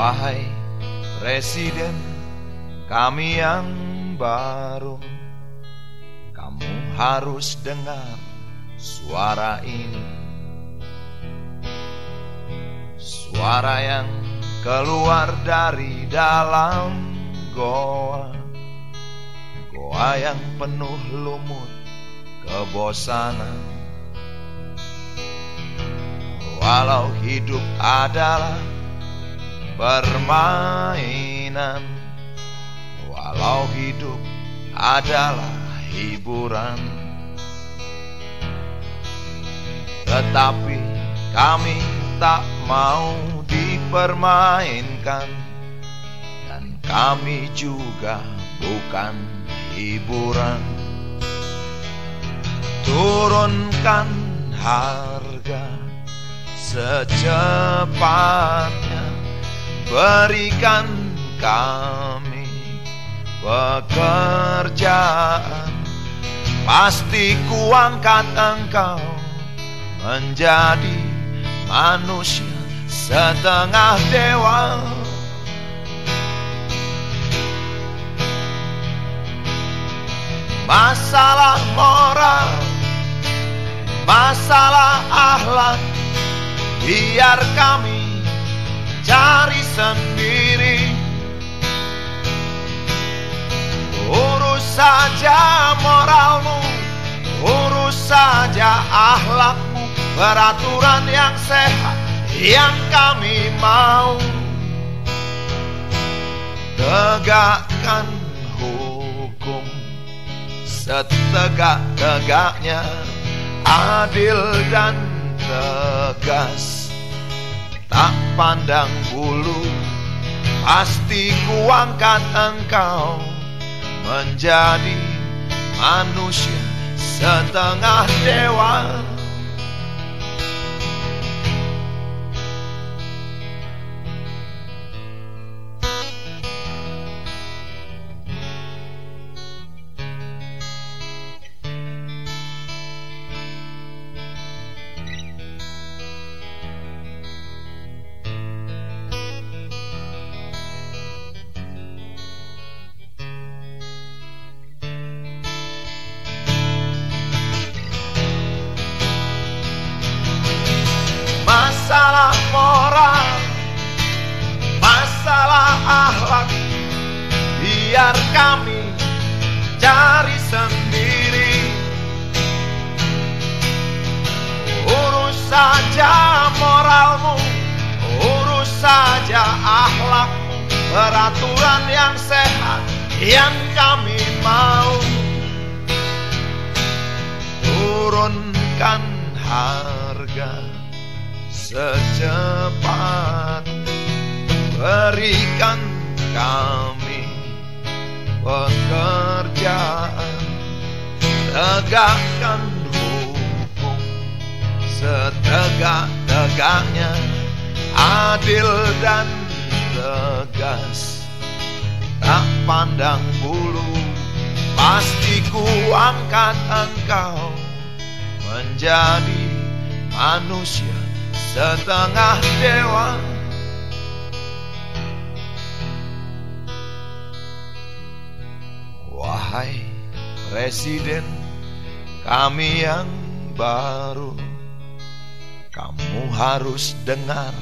Wahai Presiden kami yang baru. Kamu harus dengar suara ini. Suara yang keluar dari dalam goa. Goa yang penuh lumut kebosanan. Walau hidup adalah permainan. Walau hidup adalah hiburan. Tetapi kami tak mau dipermainkan. Dan kami juga bukan hiburan. Turunkan harga secepatnya Berikan kami pekerjaan. Pasti kuangkat engkau menjadi manusia setengah dewa. Masalah moral Masalah akhlak Biar kami sendiri. Urus saja moralmu Urus saja akhlakmu Peraturan yang sehat yang kami mau. Tegakkan hukum Setegak-tegaknya Adil dan tegas. Tak pandang bulu Pasti kuangkat engkau Menjadi manusia setengah dewa moral Masalah akhlak Biar kami cari sendiri. Urus saja moralmu Urus saja akhlakmu Peraturan yang sehat Yang kami mau. Turunkan harga secepat berikan kami pekerjaan. Tegakkan hukum setegak-tegaknya adil dan tegas. Tak pandang bulu pasti ku angkat engkau menjadi manusia setengah dewa. Wahai Presiden kami yang baru Kamu harus dengar